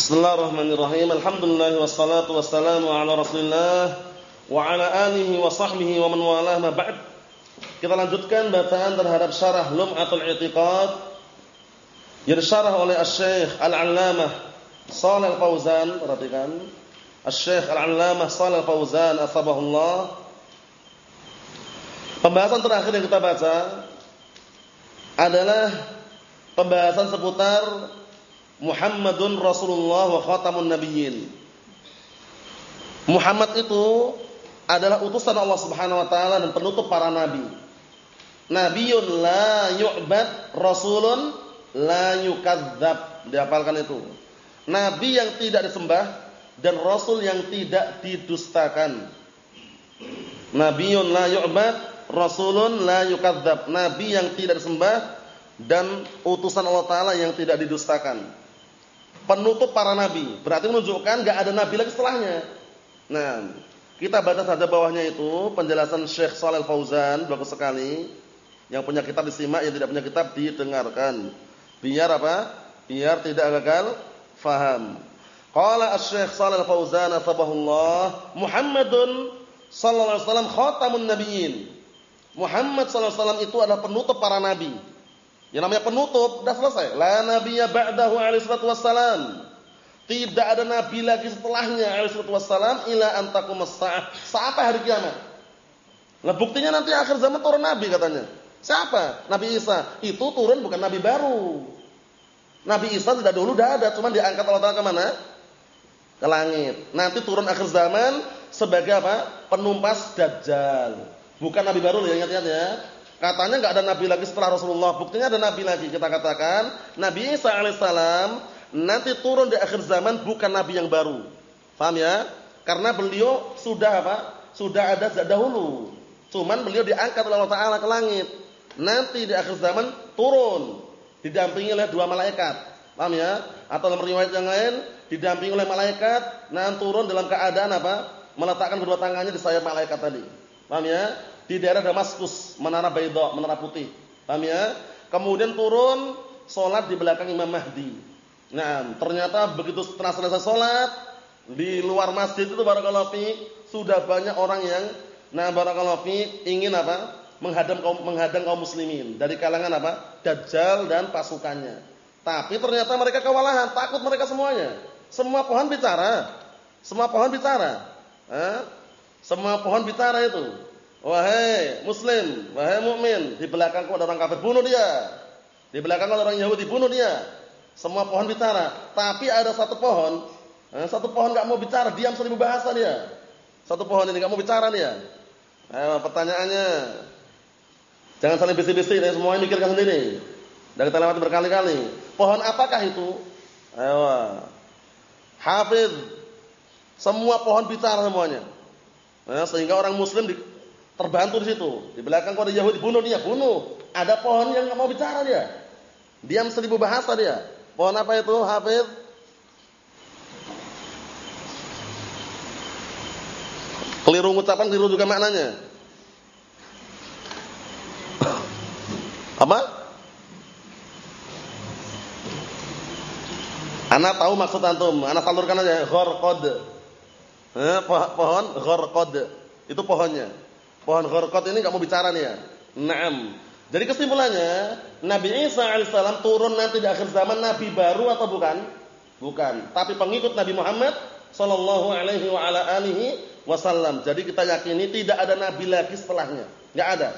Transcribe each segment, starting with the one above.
Bismillahirrahmanirrahim. Alhamdulillah wassalatu wassalamu ala Rasulillah wa ala alihi wa sahbihi wa man walah ma ba'd. Kita lanjutkan bacaan terhadap syarah Lum'atul I'tiqad yang disyarah oleh Asy-Syaikh Al-Allamah Shalal Fauzan, perhatikan. Asy-Syaikh Al-Allamah Shalal Fauzan asbahullah. Pembahasan terakhir yang kita baca adalah pembahasan seputar Muhammadun Rasulullah wa khatamun nabiyyin. Muhammad itu adalah utusan Allah Subhanahu wa taala dan penutup para nabi. Nabiun la yu'bad, rasulun la yukadzab. Dihafalkan itu. Nabi yang tidak disembah dan rasul yang tidak didustakan. Nabiun la yu'bad, rasulun la yukadzab. Nabi yang tidak disembah dan utusan Allah taala yang tidak didustakan penutup para nabi. Berarti menunjukkan enggak ada nabi lagi setelahnya. Nah, kita baca saja bawahnya itu penjelasan Syekh Shalal Fauzan bagus sekali. Yang punya kitab disimak, yang tidak punya kitab didengarkan. Biar apa? Biar tidak gagal faham. Qala Asy-Syaikh Shalal Fauzan atsabahullah Muhammadun sallallahu alaihi wasallam khatamun nabiyyin. Muhammad sallallahu alaihi wasallam itu adalah penutup para nabi. Yang namanya penutup sudah selesai. La nabiyya ba'dahu alaihi salatu wassalam. Tidak ada nabi lagi setelahnya alaihi salatu wassalam ila an taqumas saah. Sampai hari kiamat. Nah, buktinya nanti akhir zaman turun nabi katanya. Siapa? Nabi Isa. Itu turun bukan nabi baru. Nabi Isa tidak dulu sudah ada, cuma diangkat Allah Taala ke mana? Ke langit. Nanti turun akhir zaman sebagai apa? Penumpas dajjal. Bukan nabi baru ya, ingat-ingat ya. Katanya nggak ada nabi lagi setelah Rasulullah. Buktinya ada nabi lagi. Kita katakan Nabi Isa alaihissalam nanti turun di akhir zaman bukan nabi yang baru. Paham ya? Karena beliau sudah apa? Sudah ada sejak dahulu. Cuman beliau diangkat oleh Allah Taala ke langit. Nanti di akhir zaman turun didampingi oleh dua malaikat. Paham ya? Atau dalam riwayat yang lain didampingi oleh malaikat, nah turun dalam keadaan apa? Meletakkan kedua tangannya di sayap malaikat tadi. Paham ya? Di daerah Damaskus, Menara Baidha, Menara Putih. Paham ya? Kemudian turun salat di belakang Imam Mahdi. Nah, ternyata begitu setelah selesai salat di luar masjid itu barakallahu fi sudah banyak orang yang nah barakallahu fi ingin apa? menghadang kaum menghadang kaum muslimin dari kalangan apa? Dajjal dan pasukannya. Tapi ternyata mereka kewalahan, takut mereka semuanya. Semua pohon bicara. Semua pohon bicara. Eh? Semua pohon bicara itu. Wahai muslim, wahai mukmin, di belakangku ada orang kafir, bunuh dia. Di belakangku ada orang Yahudi, bunuh dia. Semua pohon bicara, tapi ada satu pohon, eh, satu pohon enggak mau bicara, diam seribu bahasa dia. Satu pohon ini enggak mau bicara dia. Ayo pertanyaannya. Jangan saling bisik-bisik, ya, semuanya mikirkan sendiri. Dan kita lewati berkali-kali. Pohon apakah itu? Ayo. Hafiz. Semua pohon bicara semuanya. Nah, sehingga orang muslim di, terbantu di situ. Di belakang kau ada Yahudi, bunuh dia, bunuh. Ada pohon yang nggak mau bicara dia. Diam seribu bahasa dia. Pohon apa itu, Hafiz? Keliru ucapan, keliru juga maknanya. Apa? Anak tahu maksud antum. Anak salurkan aja. Gharqad. Eh, pohon gharqad. Itu pohonnya. Pohon gharqat ini enggak mau bicara nih ya. Naam. Jadi kesimpulannya, Nabi Isa alaihissalam turun nanti di akhir zaman nabi baru atau bukan? Bukan, tapi pengikut Nabi Muhammad sallallahu alaihi wa ala alihi wasallam. Jadi kita yakini tidak ada nabi lagi setelahnya. Enggak ada.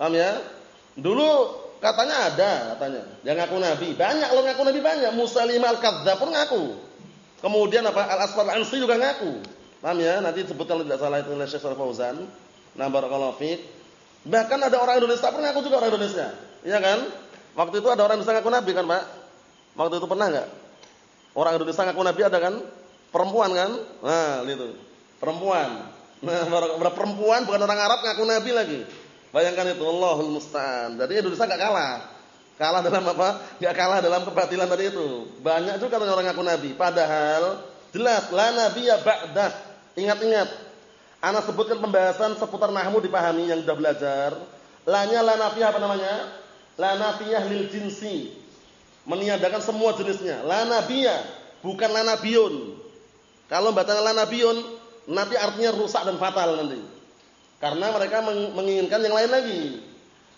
Paham ya? Dulu katanya ada katanya yang ngaku nabi. Banyak loh ngaku nabi banyak. Musalim al-Kadzdzab pun ngaku. Kemudian apa? Al-Asfar al-Ansi juga ngaku. Paham ya? Nanti disebutkan tidak salah itu oleh Syekh Fauzan. Nah barakallahu fiik. Bahkan ada orang Indonesia pernah aku juga orang Indonesia. Iya kan? Waktu itu ada orang Indonesia ngaku nabi kan, Pak? Waktu itu pernah enggak? Orang Indonesia ngaku nabi ada kan? Perempuan kan? Nah, itu. Perempuan. Nah, perempuan bukan orang Arab ngaku nabi lagi. Bayangkan itu Allahul musta'an. Jadi Indonesia enggak kalah. Kalah dalam apa? Enggak kalah dalam kebatilan tadi itu. Banyak juga orang ngaku nabi. Padahal jelas la nabiyya ba'dah. Ingat-ingat Anak sebutkan pembahasan seputar nahmu dipahami yang sudah belajar. Lanya la nafiyah apa namanya? La nafiyah lil jinsi. Meniadakan semua jenisnya. La nabiyah. bukan la nabiyun. Kalau baca la nabiyun nanti artinya rusak dan fatal nanti. Karena mereka menginginkan yang lain lagi.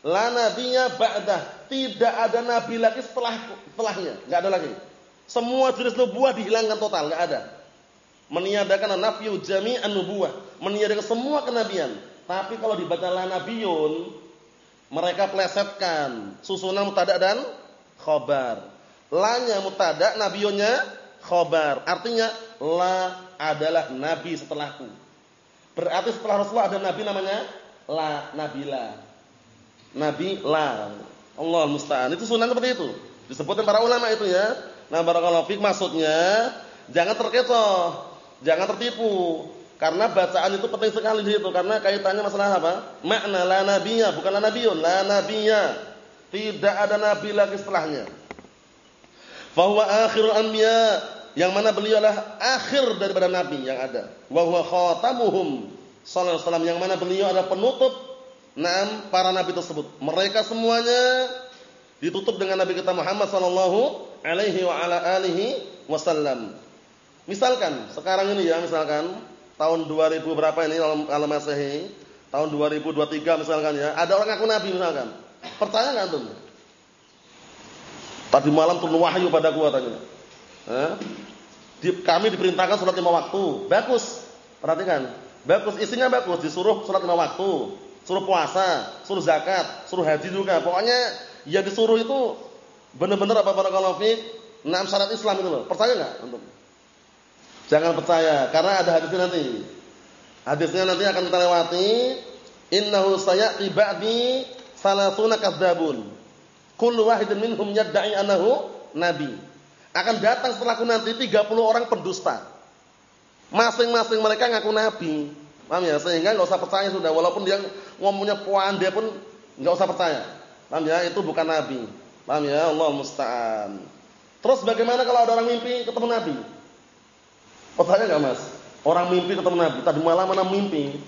La nabiyya ba'dah. Tidak ada nabi lagi setelah setelahnya, enggak ada lagi. Semua jenis nubuah dihilangkan total, enggak ada. Meniadakan nafyu jami'an nubuah, meniadakan semua kenabian. Tapi kalau dibaca la nabiyun, mereka plesetkan susunan mutada dan khobar. La-nya mutada, nabiyunnya khobar. Artinya la adalah nabi setelahku. Berarti setelah Rasulullah ada nabi namanya la nabila. Nabi la. Allah musta'an. Itu sunan seperti itu. Disebutkan para ulama itu ya. Nah, barakallahu fik maksudnya jangan terkecoh, jangan tertipu. Karena bacaan itu penting sekali di situ karena kaitannya masalah apa? Makna la nabiyya, bukan la nabiyun, la nabiyya. Tidak ada nabi lagi setelahnya. Fahuwa akhirul anbiya, yang mana beliau adalah akhir daripada nabi yang ada. Wa huwa khatamuhum sallallahu alaihi wasallam, yang mana beliau adalah penutup enam para nabi tersebut. Mereka semuanya ditutup dengan nabi kita Muhammad sallallahu alaihi wa ala alihi wasallam. Misalkan sekarang ini ya, misalkan tahun 2000 berapa ini kalau Masehi, tahun 2023 misalkan ya, ada orang ngaku nabi misalkan. Percaya enggak antum? Tadi malam turun wahyu pada gua tanya. Eh? Di, kami diperintahkan sholat lima waktu. Bagus. Perhatikan. Bagus. Isinya bagus. Disuruh sholat lima waktu. Suruh puasa. Suruh zakat. Suruh haji juga. Pokoknya yang disuruh itu benar-benar apa para kalafik. Enam syarat Islam itu loh. Percaya nggak? Jangan percaya. Karena ada hadisnya nanti. Hadisnya nanti akan kita lewati. Innahu sayati ba'di salasuna kadzabun kullu wahidin minhum yadda'i annahu nabi. Akan datang setelahku nanti 30 orang pendusta. Masing-masing mereka ngaku nabi. Paham ya? Sehingga enggak usah percaya sudah walaupun dia ngomongnya dia pun enggak usah percaya. Paham ya? Itu bukan nabi. Paham ya? Allah musta'an. Terus bagaimana kalau ada orang mimpi ketemu nabi? Percaya enggak, Mas? Orang mimpi ketemu nabi, tadi malam mana mimpi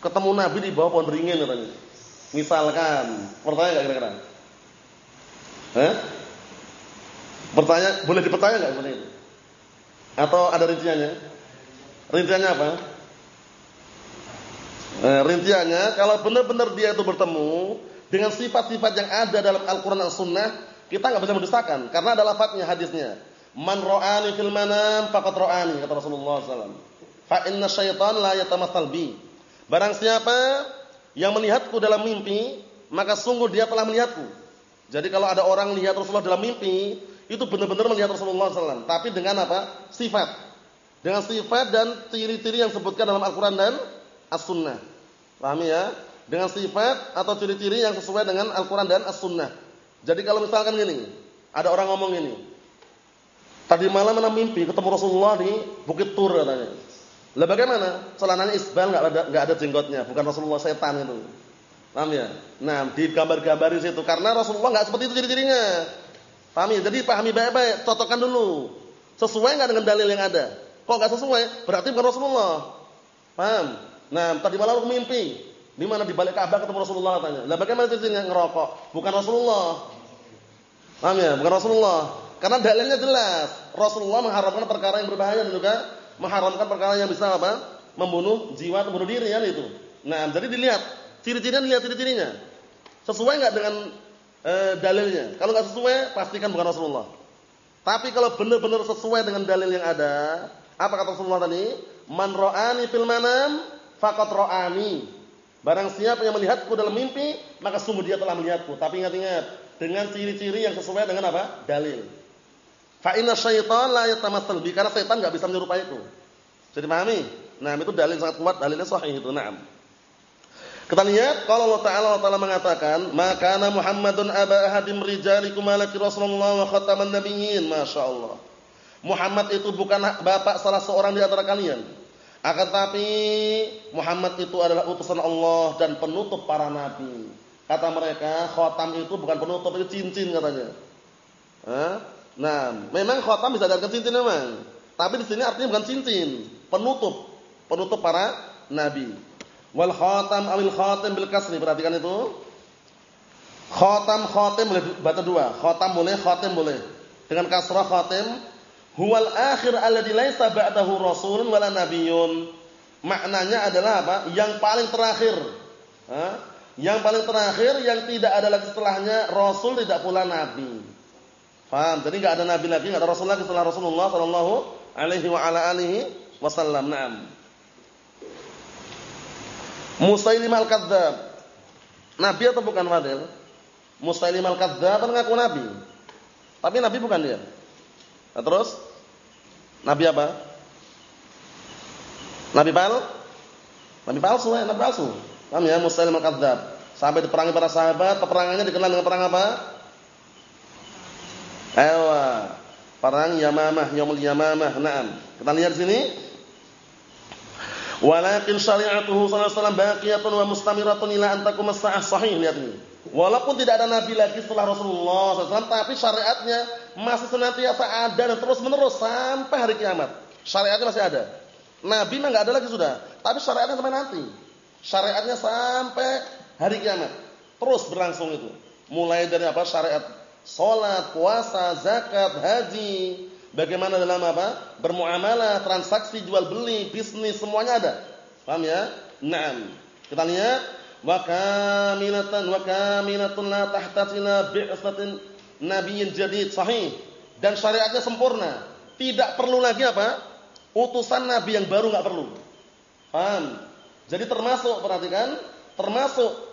ketemu nabi di bawah pohon beringin katanya. Misalkan, percaya enggak kira-kira? Eh? Bertanya, boleh dipertanya enggak seperti itu? Atau ada rinciannya? Rinciannya apa? Eh, rinciannya kalau benar-benar dia itu bertemu dengan sifat-sifat yang ada dalam Al-Qur'an dan Sunnah, kita enggak bisa mendustakan karena ada lafadznya hadisnya. Man ra'ani fil manam faqad ra'ani kata Rasulullah SAW. Fa inna syaitan la yatamassal bi. Barang siapa yang melihatku dalam mimpi, maka sungguh dia telah melihatku. Jadi kalau ada orang lihat Rasulullah dalam mimpi, itu benar-benar melihat Rasulullah SAW. Tapi dengan apa? Sifat. Dengan sifat dan ciri-ciri yang disebutkan dalam Al-Quran dan As-Sunnah. Pahami ya? Dengan sifat atau ciri-ciri yang sesuai dengan Al-Quran dan As-Sunnah. Jadi kalau misalkan gini, ada orang ngomong ini. Tadi malam mana mimpi ketemu Rasulullah di Bukit Tur katanya. Lah bagaimana? Celananya isbal nggak ada nggak ada jenggotnya, bukan Rasulullah setan itu. Paham ya? Nah, di gambar-gambar situ karena Rasulullah enggak seperti itu ciri-cirinya. Paham ya? Jadi pahami baik-baik, cocokkan dulu. Sesuai enggak dengan dalil yang ada? Kok enggak sesuai? Berarti bukan Rasulullah. Paham? Nah, tadi malam aku mimpi. Di mana di balik Ka'bah ketemu Rasulullah katanya. Lah bagaimana cirinya ngerokok? Bukan Rasulullah. Paham ya? Bukan Rasulullah. Karena dalilnya jelas. Rasulullah mengharamkan perkara yang berbahaya dan juga mengharamkan perkara yang bisa apa? Membunuh jiwa atau bunuh diri kan itu. Nah, jadi dilihat Ciri-cirinya lihat ciri-cirinya. Sesuai enggak dengan e, dalilnya? Kalau enggak sesuai, pastikan bukan Rasulullah. Tapi kalau benar-benar sesuai dengan dalil yang ada, apa kata Rasulullah tadi? Man ra'ani fil manam faqad ra'ani. Barang siapa yang melihatku dalam mimpi, maka sungguh dia telah melihatku. Tapi ingat-ingat, dengan ciri-ciri yang sesuai dengan apa? Dalil. Fa inna syaitan la yatamassal bi karena setan enggak bisa menyerupai itu. Jadi pahami? Nah, itu dalil sangat kuat, dalilnya sahih itu. Naam. Kita lihat kalau Allah Taala Allah Taala mengatakan, "Maka Muhammadun aba ahadim rijalikum malaki Rasulullah wa khataman nabiyyin." Masyaallah. Muhammad itu bukan bapak salah seorang di antara kalian. Akan tapi Muhammad itu adalah utusan Allah dan penutup para nabi. Kata mereka, khatam itu bukan penutup, itu cincin katanya. Nah, memang khatam bisa dari cincin memang. Tapi di sini artinya bukan cincin, penutup, penutup para nabi. Wal khatam awil khatim bil kasri. Perhatikan itu. Khatam khatim boleh baca dua. Khatam boleh, khatim boleh. Dengan kasrah khatim. huwal akhir alladzi laisa ba'dahu rasulun wala nabiyyun. Maknanya adalah apa? Yang paling terakhir. Hah? Yang paling terakhir yang tidak ada lagi setelahnya rasul tidak pula nabi. Paham? Jadi enggak ada nabi lagi, enggak ada rasul lagi setelah Rasulullah sallallahu alaihi wa ala alihi wasallam. Naam. Musailim al-Kadzdzab. Nabi atau bukan Fadil? Musailim al-Kadzdzab kan ngaku nabi. Tapi nabi bukan dia. Nah, terus nabi apa? Nabi pal? Nabi palsu ya, nabi palsu. Paham ya? Musailim al-Kadzdzab. Sampai diperangi para sahabat, peperangannya dikenal dengan perang apa? Ewa. Perang Yamamah, Yaumul Yamamah. Naam. Kita lihat sini. Walakin syari'atuhu sallallahu alaihi wasallam baqiyatun wa mustamiratun ila an taqum as-sa'ah sahih lihat ini. Walaupun tidak ada nabi lagi setelah Rasulullah SAW, tapi syariatnya masih senantiasa ada dan terus menerus sampai hari kiamat. Syariatnya masih ada. Nabi mah enggak ada lagi sudah, tapi syariatnya sampai nanti. Syariatnya sampai hari kiamat. Terus berlangsung itu. Mulai dari apa? Syariat salat, puasa, zakat, haji, Bagaimana dalam apa? Bermuamalah, transaksi jual beli, bisnis semuanya ada. Paham ya? Naam. Kita lihat wa kamilatan wa kamilatun la tahtasila bi'satin nabiyyin jadid sahih dan syariatnya sempurna. Tidak perlu lagi apa? Utusan nabi yang baru enggak perlu. Paham? Jadi termasuk perhatikan, termasuk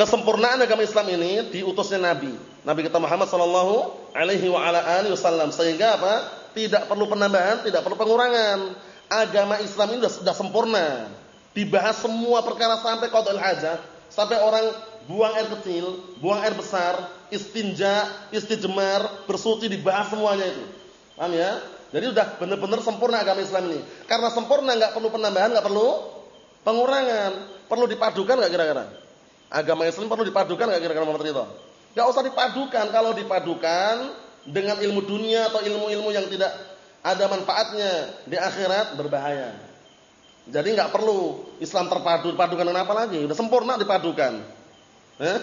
Kesempurnaan agama Islam ini diutusnya Nabi. Nabi kita Muhammad sallallahu alaihi wa ala alihi wasallam sehingga apa? Tidak perlu penambahan, tidak perlu pengurangan. Agama Islam ini sudah, sempurna. Dibahas semua perkara sampai qadul hajah, sampai orang buang air kecil, buang air besar, istinja, istijmar, bersuci dibahas semuanya itu. Paham ya? Jadi sudah benar-benar sempurna agama Islam ini. Karena sempurna enggak perlu penambahan, enggak perlu pengurangan. Perlu dipadukan enggak kira-kira? Agama Islam perlu dipadukan enggak kira-kira Muhammad Ridho? Enggak usah dipadukan. Kalau dipadukan dengan ilmu dunia atau ilmu-ilmu yang tidak ada manfaatnya di akhirat berbahaya. Jadi enggak perlu Islam terpadu dipadukan dengan apa lagi? Sudah sempurna dipadukan. Eh?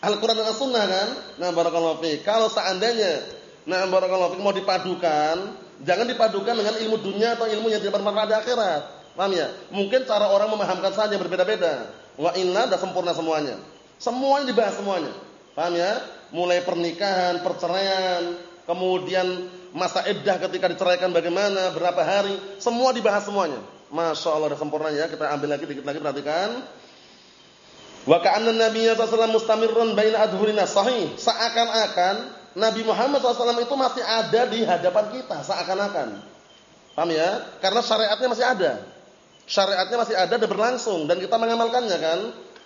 Al-Qur'an dan As-Sunnah kan? Nah, barakallahu fiik. Kalau seandainya nah barakallahu fiik mau dipadukan, jangan dipadukan dengan ilmu dunia atau ilmu yang tidak bermanfaat di akhirat. Paham ya? Mungkin cara orang memahamkan saja berbeda-beda. Wa inna dah sempurna semuanya. Semuanya dibahas semuanya. Paham ya? Mulai pernikahan, perceraian, kemudian masa iddah ketika diceraikan bagaimana, berapa hari, semua dibahas semuanya. Masya Allah dah sempurna ya. Kita ambil lagi dikit lagi perhatikan. Wa ka'anna Nabi sallallahu mustamirrun baina adhurina sahih. Seakan-akan Nabi Muhammad SAW itu masih ada di hadapan kita, seakan-akan. Paham ya? Karena syariatnya masih ada syariatnya masih ada dan berlangsung dan kita mengamalkannya kan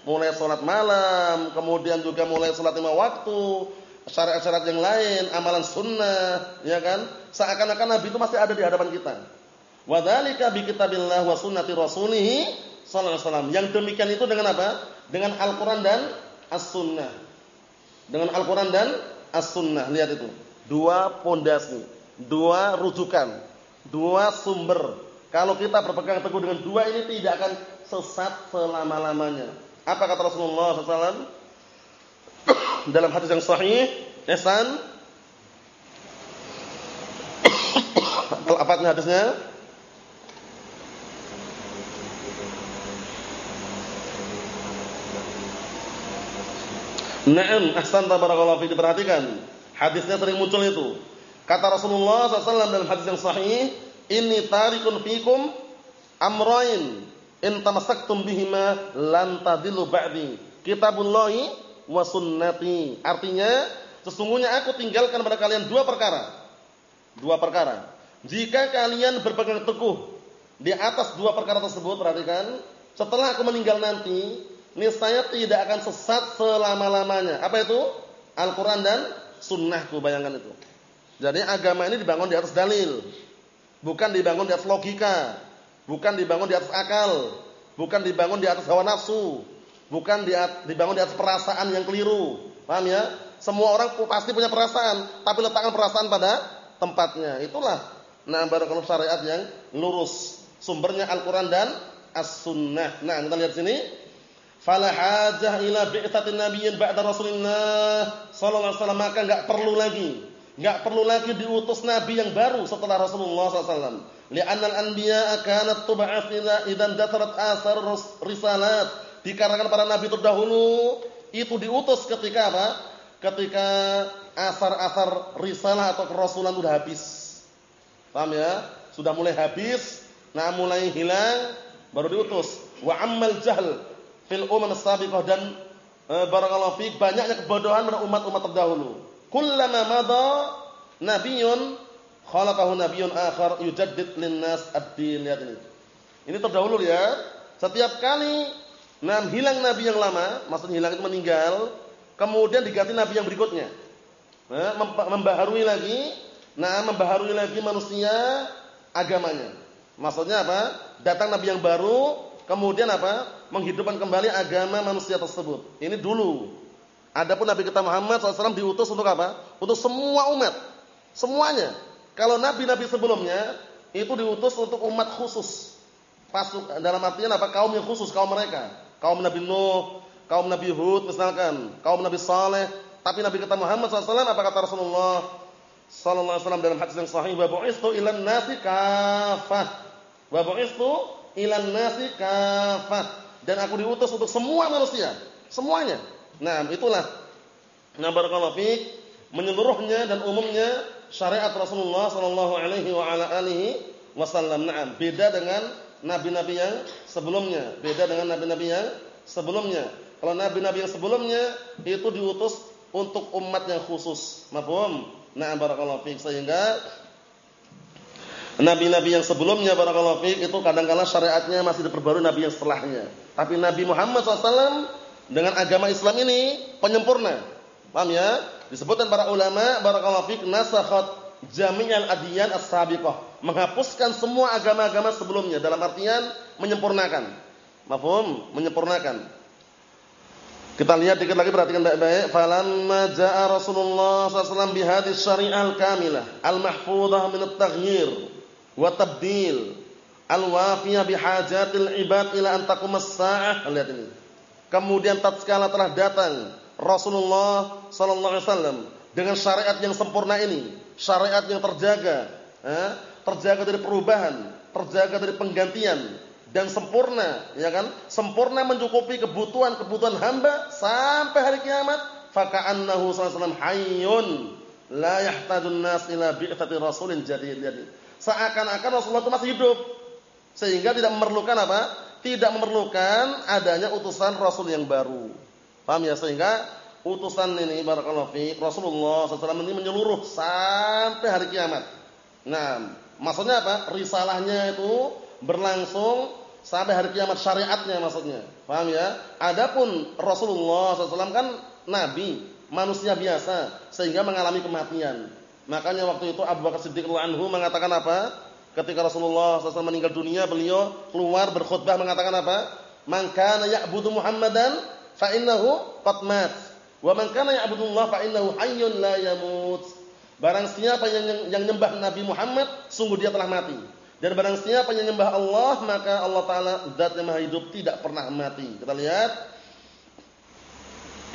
mulai sholat malam kemudian juga mulai sholat lima waktu syariat-syariat yang lain amalan sunnah ya kan? Seakan-akan Nabi itu masih ada di hadapan kita. Wadzalika bi kitabillah wa sunnati rasulih sallallahu alaihi wasallam. Yang demikian itu dengan apa? Dengan Al-Qur'an dan As-Sunnah. Dengan Al-Qur'an dan As-Sunnah. Lihat itu. Dua pondasi dua rujukan dua sumber. Kalau kita berpegang teguh dengan dua ini tidak akan sesat selama-lamanya. Apa kata Rasulullah SAW? Dalam hadis yang sahih, Ihsan. Apa hadisnya? Naam, ahsan tabarakallahu fi diperhatikan. Hadisnya sering muncul itu. Kata Rasulullah SAW dalam hadis yang sahih, Inni tarikun fikum amrain in tamassaktum bihima lan tadillu ba'di. Kitabullahi wa sunnati. Artinya, sesungguhnya aku tinggalkan pada kalian dua perkara. Dua perkara. Jika kalian berpegang teguh di atas dua perkara tersebut, perhatikan, setelah aku meninggal nanti, niscaya tidak akan sesat selama-lamanya. Apa itu? Al-Qur'an dan sunnahku, bayangkan itu. Jadi agama ini dibangun di atas dalil bukan dibangun di atas logika, bukan dibangun di atas akal, bukan dibangun di atas hawa nafsu, bukan dibangun di atas perasaan yang keliru. Paham ya? Semua orang pasti punya perasaan, tapi letakkan perasaan pada tempatnya. Itulah nah barakallahu syariat yang lurus. Sumbernya Al-Qur'an dan As-Sunnah. Nah, kita lihat sini. Fala hajah ila bi'tsatin nabiyyin ba'da Rasulillah sallallahu alaihi wasallam maka enggak perlu lagi Enggak perlu lagi diutus nabi yang baru setelah Rasulullah SAW. Li'anna al-anbiya kanat tub'ats idan datarat asar risalat. Dikarenakan para nabi terdahulu itu diutus ketika apa? Ketika asar-asar risalah atau kerasulan sudah habis. Paham ya? Sudah mulai habis, nah mulai hilang baru diutus. Wa ammal jahl fil umam sabiqah dan e, barakallahu banyaknya kebodohan pada umat-umat terdahulu kullama madha nabiyyun khalaqahu nabiyyun akhar yujaddid linnas ad-din lihat ini. Ini terdahulu ya. Setiap kali nam hilang nabi yang lama, maksud hilang itu meninggal, kemudian diganti nabi yang berikutnya. Nah, membaharui lagi, nah membaharui lagi manusia agamanya. Maksudnya apa? Datang nabi yang baru, kemudian apa? Menghidupkan kembali agama manusia tersebut. Ini dulu. Adapun Nabi kita Muhammad SAW diutus untuk apa? Untuk semua umat. Semuanya. Kalau nabi-nabi sebelumnya itu diutus untuk umat khusus. Pasuk dalam artian apa? Kaum yang khusus, kaum mereka. Kaum Nabi Nuh, kaum Nabi Hud misalkan, kaum Nabi Saleh. Tapi Nabi kita Muhammad SAW apa kata Rasulullah sallallahu alaihi wasallam dalam hadis yang sahih, "Wa bu'istu ilan nasi kafah." Wa bu'istu ilan nasi kafah. Dan aku diutus untuk semua manusia, semuanya. Nah, itulah nah barakallahu menyeluruhnya dan umumnya syariat Rasulullah sallallahu alaihi wasallam. Naam, beda dengan nabi-nabi yang sebelumnya, beda dengan nabi-nabi yang sebelumnya. Kalau nabi-nabi yang sebelumnya itu diutus untuk umat yang khusus. Mafhum? Nah, barakallahu fiik sehingga Nabi-nabi yang sebelumnya barakallahu fiik itu kadang-kala syariatnya masih diperbarui nabi yang setelahnya. Tapi Nabi Muhammad SAW dengan agama Islam ini penyempurna. Paham ya? Disebutkan para ulama barakallahu fik nasakhat jami'al adyan as-sabiqah, menghapuskan semua agama-agama sebelumnya dalam artian menyempurnakan. Mafhum? Menyempurnakan. Kita lihat dikit lagi perhatikan baik-baik. Falamma jaa Rasulullah sallallahu alaihi wasallam syariah al-kamilah al-mahfuzah min at-taghyir wa tabdil al-wafiyah bihajatil ibad ila an taqum as-sa'ah. Lihat ini. Kemudian tatkala telah datang Rasulullah sallallahu alaihi wasallam dengan syariat yang sempurna ini, syariat yang terjaga, eh, terjaga dari perubahan, terjaga dari penggantian dan sempurna, ya kan? Sempurna mencukupi kebutuhan-kebutuhan hamba sampai hari kiamat. Faka'annahu sallallahu alaihi wasallam hayyun la yahtajun nas ila bi'tsati rasulin jadid. Seakan-akan Rasulullah itu masih hidup sehingga tidak memerlukan apa? Tidak memerlukan adanya utusan Rasul yang baru. Paham ya? Sehingga utusan ini barakallahu fi Rasulullah SAW ini menyeluruh sampai hari kiamat. Nah, maksudnya apa? Risalahnya itu berlangsung sampai hari kiamat syariatnya maksudnya. Paham ya? Adapun Rasulullah SAW kan nabi, manusia biasa sehingga mengalami kematian. Makanya waktu itu Abu Bakar Siddiq anhu mengatakan apa? Ketika Rasulullah SAW meninggal dunia, beliau keluar berkhutbah mengatakan apa? Man kana ya'budu Muhammadan fa innahu qad mat. Wa man kana ya'budu Allah fa innahu hayyun la yamut. Barang siapa yang yang nyembah Nabi Muhammad, sungguh dia telah mati. Dan barang siapa yang nyembah Allah, maka Allah taala zat yang maha hidup tidak pernah mati. Kita lihat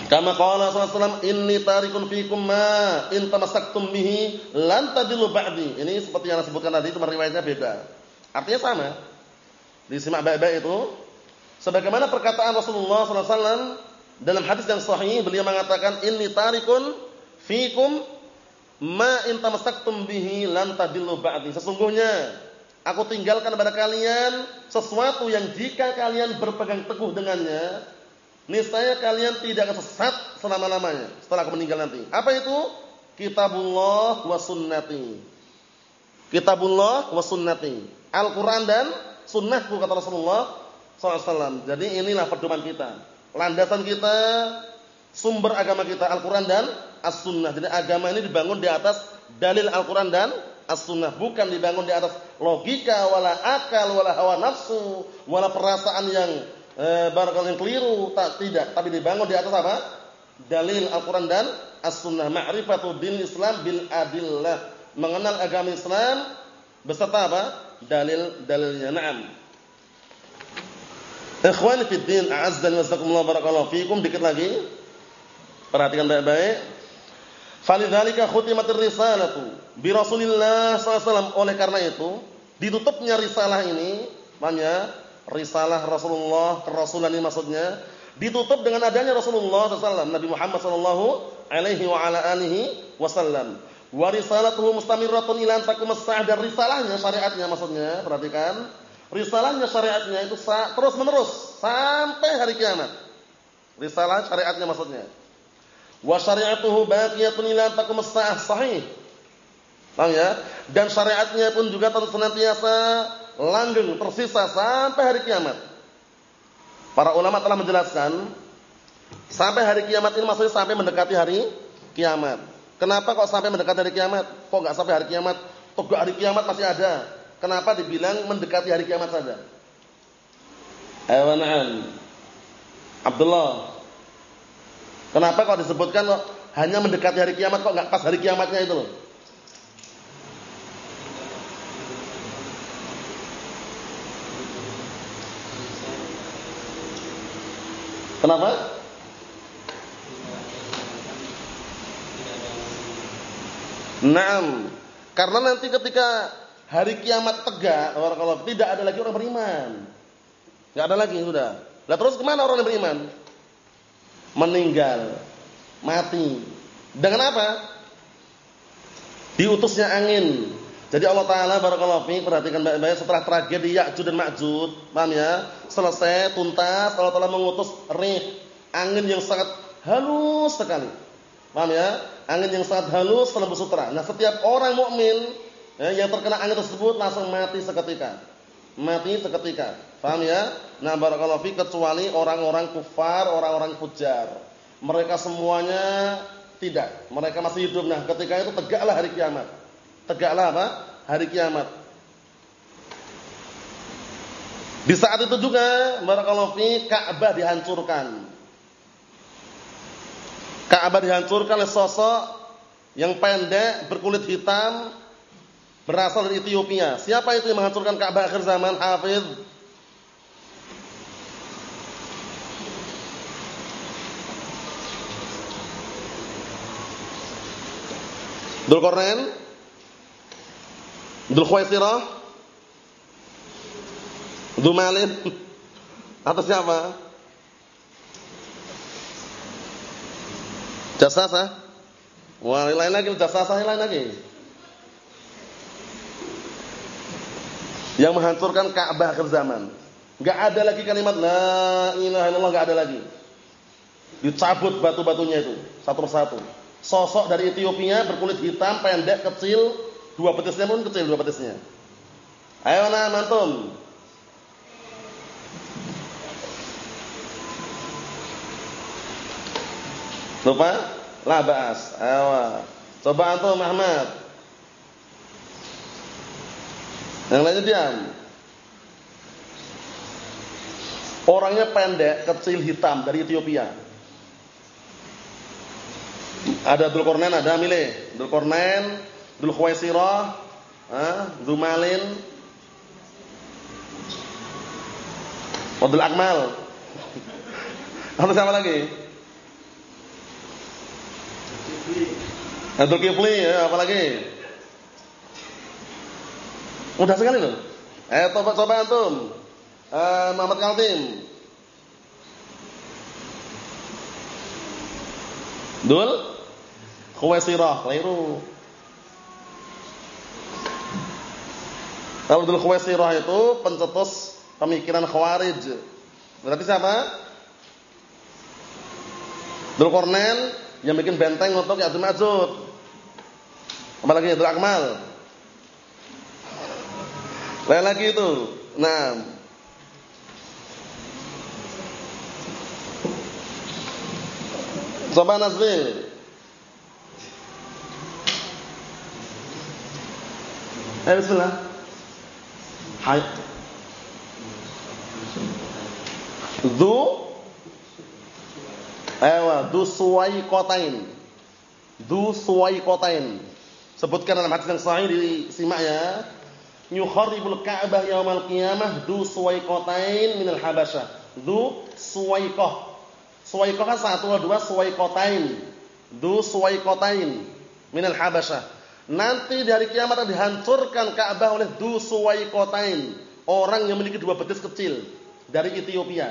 Kama qala sallallahu inni tarikun fikum ma in tamassaktum bihi lan tadillu ba'di. Ini seperti yang disebutkan tadi itu riwayatnya beda. Artinya sama. Disimak baik-baik itu. Sebagaimana perkataan Rasulullah wasallam dalam hadis yang sahih beliau mengatakan inni tarikun fikum ma in tamassaktum bihi lan tadillu ba'di. Sesungguhnya aku tinggalkan kepada kalian sesuatu yang jika kalian berpegang teguh dengannya niscaya kalian tidak akan sesat selama-lamanya setelah aku meninggal nanti. Apa itu? Kitabullah wa sunnati. Kitabullah wa sunnati. Al-Qur'an dan sunnahku kata Rasulullah SAW. Jadi inilah pedoman kita. Landasan kita, sumber agama kita Al-Qur'an dan As-Sunnah. Jadi agama ini dibangun di atas dalil Al-Qur'an dan As-Sunnah, bukan dibangun di atas logika wala akal wala hawa nafsu, wala perasaan yang eh, barangkali yang keliru, tak tidak, tapi dibangun di atas apa? Dalil Al-Qur'an dan As-Sunnah, ma'rifatu din Islam bil adillah, mengenal agama Islam beserta apa? Dalil-dalilnya. Naam. Ikhwani fi din, a'azzani wa barakallahu fikum dikit lagi. Perhatikan baik-baik. Falidzalika khutimatir risalatu bi Rasulillah SAW. Oleh karena itu, ditutupnya risalah ini, namanya risalah Rasulullah, kerasulan ini maksudnya, ditutup dengan adanya Rasulullah SAW, Nabi Muhammad sallallahu alaihi wa ala alihi wasallam. Wa risalatuhu mustamirratun ila an dan risalahnya syariatnya maksudnya, perhatikan, risalahnya syariatnya itu terus menerus sampai hari kiamat. Risalah syariatnya maksudnya wa syari'atuhu baqiyatun ila as-sa'ah sahih. Paham ya? Dan syariatnya pun juga terus senantiasa langgeng tersisa sampai hari kiamat. Para ulama telah menjelaskan sampai hari kiamat ini maksudnya sampai mendekati hari kiamat. Kenapa kok sampai mendekati hari kiamat? Kok enggak sampai hari kiamat? Toh hari kiamat masih ada. Kenapa dibilang mendekati hari kiamat saja? Ayo Abdullah Kenapa kok disebutkan kok hanya mendekati hari kiamat kok nggak pas hari kiamatnya itu loh? Kenapa? Naam. Karena nanti ketika hari kiamat tegak, kalau tidak ada lagi orang beriman. Enggak ada lagi sudah. Lah terus ke mana orang yang beriman? meninggal, mati. Dengan apa? Diutusnya angin. Jadi Allah Taala barakallahu fi perhatikan baik-baik setelah tragedi Ya'juj dan Ma'juj, paham ya? Selesai tuntas Allah Taala mengutus rih, angin yang sangat halus sekali. Paham ya? Angin yang sangat halus tembus sutra. Nah, setiap orang mukmin ya, yang terkena angin tersebut langsung mati seketika. Mati seketika. Paham ya? Nah, barakallahu fi kecuali orang-orang kufar, orang-orang fujar. Mereka semuanya tidak. Mereka masih hidup. Nah, ketika itu tegaklah hari kiamat. Tegaklah apa? Hari kiamat. Di saat itu juga barakallahu fi Ka'bah dihancurkan. Ka'bah dihancurkan oleh sosok yang pendek berkulit hitam berasal dari Ethiopia. Siapa itu yang menghancurkan Ka'bah akhir zaman? Hafiz Dzulqarnain Dzulkhuwaisirah Dzumalin atau siapa? Jasasa? Wah, lain lagi jasasa lain lagi. Yang menghancurkan Ka'bah akhir zaman. Enggak ada lagi kalimat la ilaha illallah enggak ada lagi. Dicabut batu-batunya itu satu persatu sosok dari Ethiopia berkulit hitam, pendek, kecil, dua betisnya pun kecil dua betisnya. Ayo nah mantum. Lupa? Labas. Ayo. Coba antum Ahmad. Yang lainnya diam. Orangnya pendek, kecil, hitam dari Ethiopia. Ada Dzulqarnain, ada milih. Dzulqarnain, Dzulkhuwaisirah, ah, Dzumalin, Wadul Akmal. Ada siapa lagi? Abdul Kifli, ya, apa lagi? Mudah sekali loh. Eh, coba coba antum. Eh, Muhammad Kaltim. Dul Khuwaisirah, keliru. Abdul Khuwaisirah itu pencetus pemikiran Khawarij. Berarti siapa? Dzulqarnain yang bikin benteng untuk Ya'juj Ma'juj. Apalagi Abdul Akmal. Lain lagi itu. Nah, Coba Nazbil. Eh bismillah. Hai. Du Ewa, du suwai kotain. Du suwai kotain. Sebutkan dalam hadis yang sahih disimak ya. Yukharibul Ka'bah yaumal qiyamah du suwai kotain minal habasyah. Du suwaikoh. Suwaikoh kan satu dua suwai kotain. Du suwai kotain. minal Habasyah. Nanti di hari kiamat akan dihancurkan Ka'bah oleh Dusuwaikotain, orang yang memiliki dua betis kecil dari Ethiopia.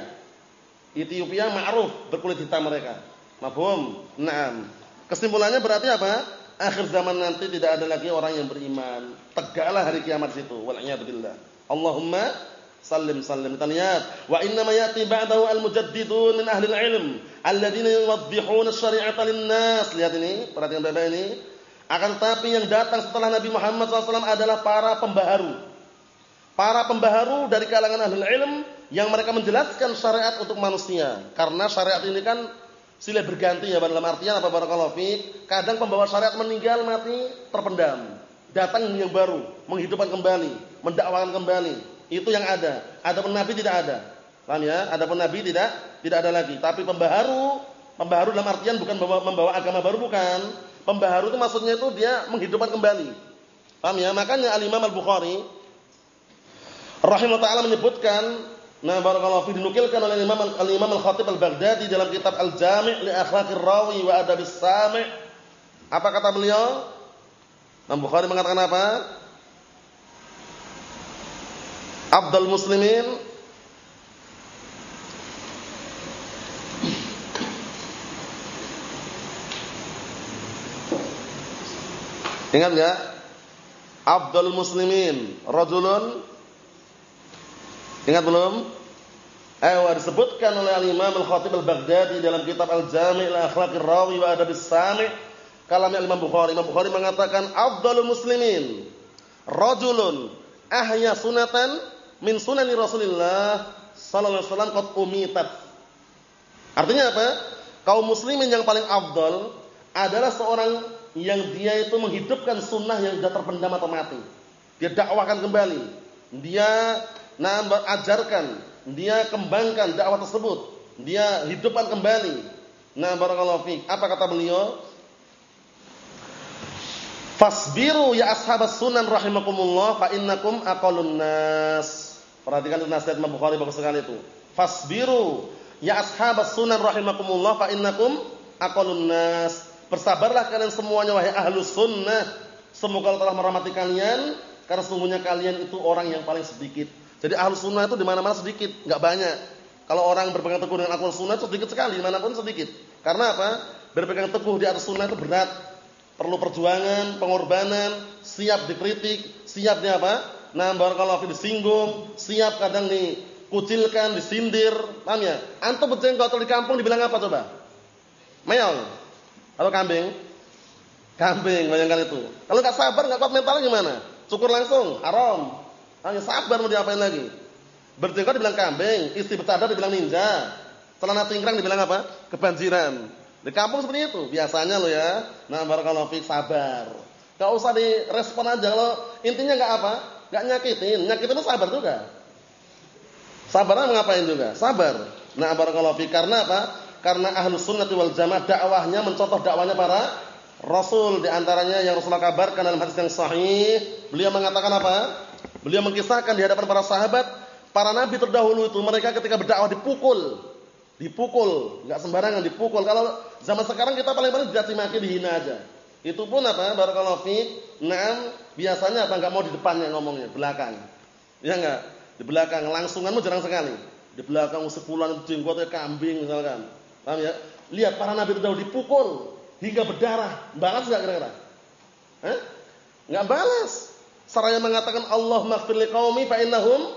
Ethiopia ma'ruf berkulit hitam mereka. Mafhum? Naam. Kesimpulannya berarti apa? Akhir zaman nanti tidak ada lagi orang yang beriman. Tegaklah hari kiamat situ. Wal'iyadzubillah. Allahumma sallim sallim. Kita lihat. Wa inna ma yati ba'dahu al-mujaddidun min ahli al-ilm. Alladzina yuwaddihuna syari'ata lin-nas. Lihat ini. Perhatikan baik-baik ini. Akan tetapi yang datang setelah Nabi Muhammad SAW adalah para pembaharu. Para pembaharu dari kalangan ahli ilm yang mereka menjelaskan syariat untuk manusia. Karena syariat ini kan silih berganti ya dalam artian apa barakallahu fiik. Kadang pembawa syariat meninggal mati terpendam. Datang yang baru, menghidupkan kembali, mendakwakan kembali. Itu yang ada. Ada pun nabi tidak ada. Paham ya? Ada pun nabi tidak tidak ada lagi. Tapi pembaharu, pembaharu dalam artian bukan membawa, membawa agama baru bukan Pembaharu itu maksudnya itu dia menghidupkan kembali. Paham ya? Makanya Al-Imam Al-Bukhari rahimahullah taala menyebutkan nah barakallahu fi dinukilkan oleh Imam Al-Imam Al-Khatib Al-Baghdadi dalam kitab Al-Jami' li Akhlaqir Rawi wa Adabis Sami'. Apa kata beliau? Imam Bukhari mengatakan apa? Abdul Muslimin Ingat enggak? Abdul muslimin rajulun Ingat belum? Ayo disebutkan oleh Al-Imam Al-Khatib Al-Baghdadi dalam kitab Al-Jami' Al-Akhlaqir Rawi wa Adabis Sami' kalamnya Imam Bukhari. Imam Bukhari mengatakan Abdul muslimin rajulun ahya sunatan min sunani Rasulillah sallallahu alaihi wasallam qad umitat. Artinya apa? Kaum muslimin yang paling afdal adalah seorang yang dia itu menghidupkan sunnah yang sudah terpendam atau mati. Dia dakwakan kembali. Dia nambah ajarkan, dia kembangkan dakwah tersebut. Dia hidupkan kembali. Nah, barakallahu fiik. Apa kata beliau? Fasbiru ya ashabas sunan rahimakumullah fa innakum aqallun nas. Perhatikan nasihat Imam Bukhari bagus sekali itu. Fasbiru ya ashabas sunan rahimakumullah fa innakum aqallun nas. Bersabarlah kalian semuanya wahai ahlu sunnah. Semoga Allah telah merahmati kalian karena sesungguhnya kalian itu orang yang paling sedikit. Jadi ahlu sunnah itu di mana-mana sedikit, nggak banyak. Kalau orang berpegang teguh dengan ahlu sunnah itu sedikit sekali, di mana pun sedikit. Karena apa? Berpegang teguh di atas sunnah itu berat. Perlu perjuangan, pengorbanan, siap dikritik, siap di apa? Nah, barakallahu fi disinggung, siap kadang dikucilkan, disindir, paham ya? Antum berjenggot di kampung dibilang apa coba? Meong. Kalau kambing? Kambing, bayangkan itu. Kalau nggak sabar, nggak kuat mentalnya gimana? Cukur langsung, haram. Hanya sabar mau diapain lagi? Berjenggot dibilang kambing, istri bercadar dibilang ninja, celana tingkrang dibilang apa? Kebanjiran. Di kampung seperti itu, biasanya lo ya. Nah, barakallahu fiik sabar. Gak usah direspon aja kalau intinya nggak apa? Nggak nyakitin. Nyakitin itu sabar juga. Sabarnya ngapain juga? Sabar. Nah, barakallahu fiik karena apa? Karena ahlus sunnati wal jamaah dakwahnya mencontoh dakwahnya para rasul di antaranya yang Rasulullah kabarkan dalam hadis yang sahih, beliau mengatakan apa? Beliau mengkisahkan di hadapan para sahabat, para nabi terdahulu itu mereka ketika berdakwah dipukul. Dipukul, enggak sembarangan dipukul. Kalau zaman sekarang kita paling-paling dicaci maki dihina aja. Itu pun apa? Barakallahu fi. Naam, biasanya apa enggak mau di depannya ngomongnya, belakang. Ya enggak? Di belakang langsunganmu jarang sekali. Di belakang sepulan jenggotnya kambing misalkan. Paham ya? Lihat para nabi terdahulu dipukul hingga berdarah. Balas enggak kira-kira? Enggak balas. Seraya mengatakan Allah maghfir liqaumi fa innahum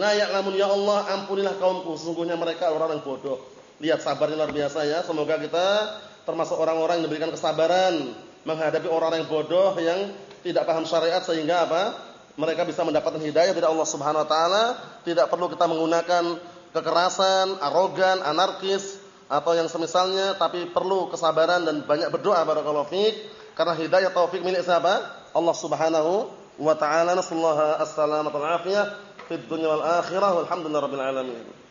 la ya'lamun ya Allah ampunilah kaumku sesungguhnya mereka orang yang bodoh. Lihat sabarnya luar biasa ya. Semoga kita termasuk orang-orang yang diberikan kesabaran menghadapi orang yang bodoh yang tidak paham syariat sehingga apa? Mereka bisa mendapatkan hidayah dari Allah Subhanahu wa taala, tidak perlu kita menggunakan kekerasan, arogan, anarkis atau yang semisalnya tapi perlu kesabaran dan banyak berdoa barakallahu fiik karena hidayah taufik milik siapa? Allah Subhanahu wa taala. Nasallahu as-salamata wal afiyah fid dunya wal akhirah walhamdulillahirabbil alamin.